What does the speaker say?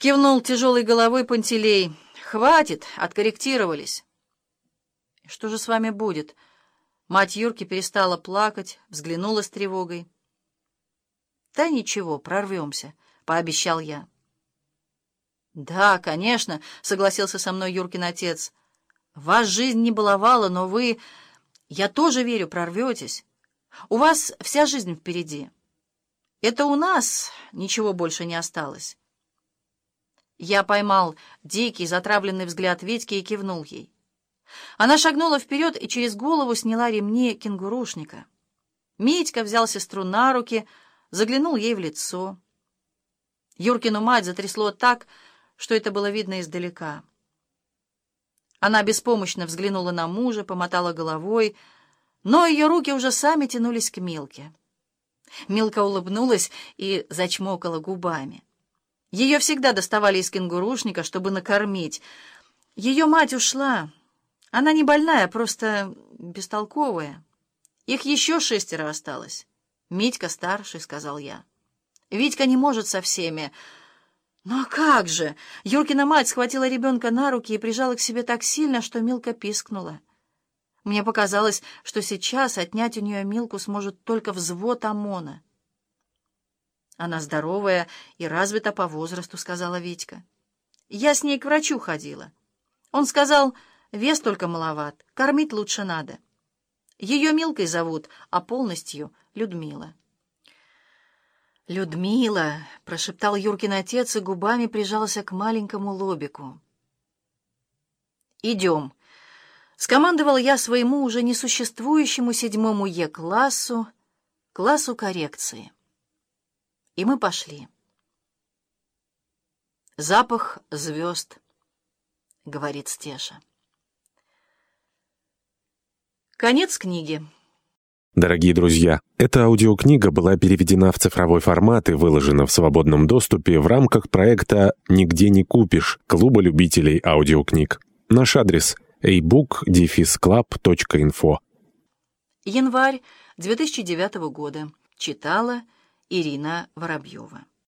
Кивнул тяжелой головой Пантелей. «Хватит, откорректировались». «Что же с вами будет?» Мать Юрки перестала плакать, взглянула с тревогой. «Да ничего, прорвемся», — пообещал я. «Да, конечно», — согласился со мной Юркин отец. «Вас жизнь не баловала, но вы... Я тоже верю, прорветесь. У вас вся жизнь впереди. Это у нас ничего больше не осталось». Я поймал дикий, затравленный взгляд Витьки и кивнул ей. Она шагнула вперед и через голову сняла ремни кенгурушника. Митька взял сестру на руки, заглянул ей в лицо. Юркину мать затрясло так, что это было видно издалека. Она беспомощно взглянула на мужа, помотала головой, но ее руки уже сами тянулись к Милке. Милка улыбнулась и зачмокала губами. Ее всегда доставали из кенгурушника, чтобы накормить. Ее мать ушла. Она не больная, просто бестолковая. Их еще шестеро осталось. Митька старший, — сказал я. Витька не может со всеми. Ну а как же? Юркина мать схватила ребенка на руки и прижала к себе так сильно, что Милка пискнула. Мне показалось, что сейчас отнять у нее Милку сможет только взвод ОМОНа. Она здоровая и развита по возрасту, — сказала Витька. Я с ней к врачу ходила. Он сказал, вес только маловат, кормить лучше надо. Ее Милкой зовут, а полностью Людмила. «Людмила!» — прошептал Юркин отец и губами прижался к маленькому лобику. «Идем!» — скомандовал я своему уже несуществующему седьмому Е-классу, классу коррекции. И мы пошли. «Запах звезд», — говорит Стеша. Конец книги. Дорогие друзья, эта аудиокнига была переведена в цифровой формат и выложена в свободном доступе в рамках проекта «Нигде не купишь» Клуба любителей аудиокниг. Наш адрес — ebook-club.info Январь 2009 года. Читала Ирина Воробьева.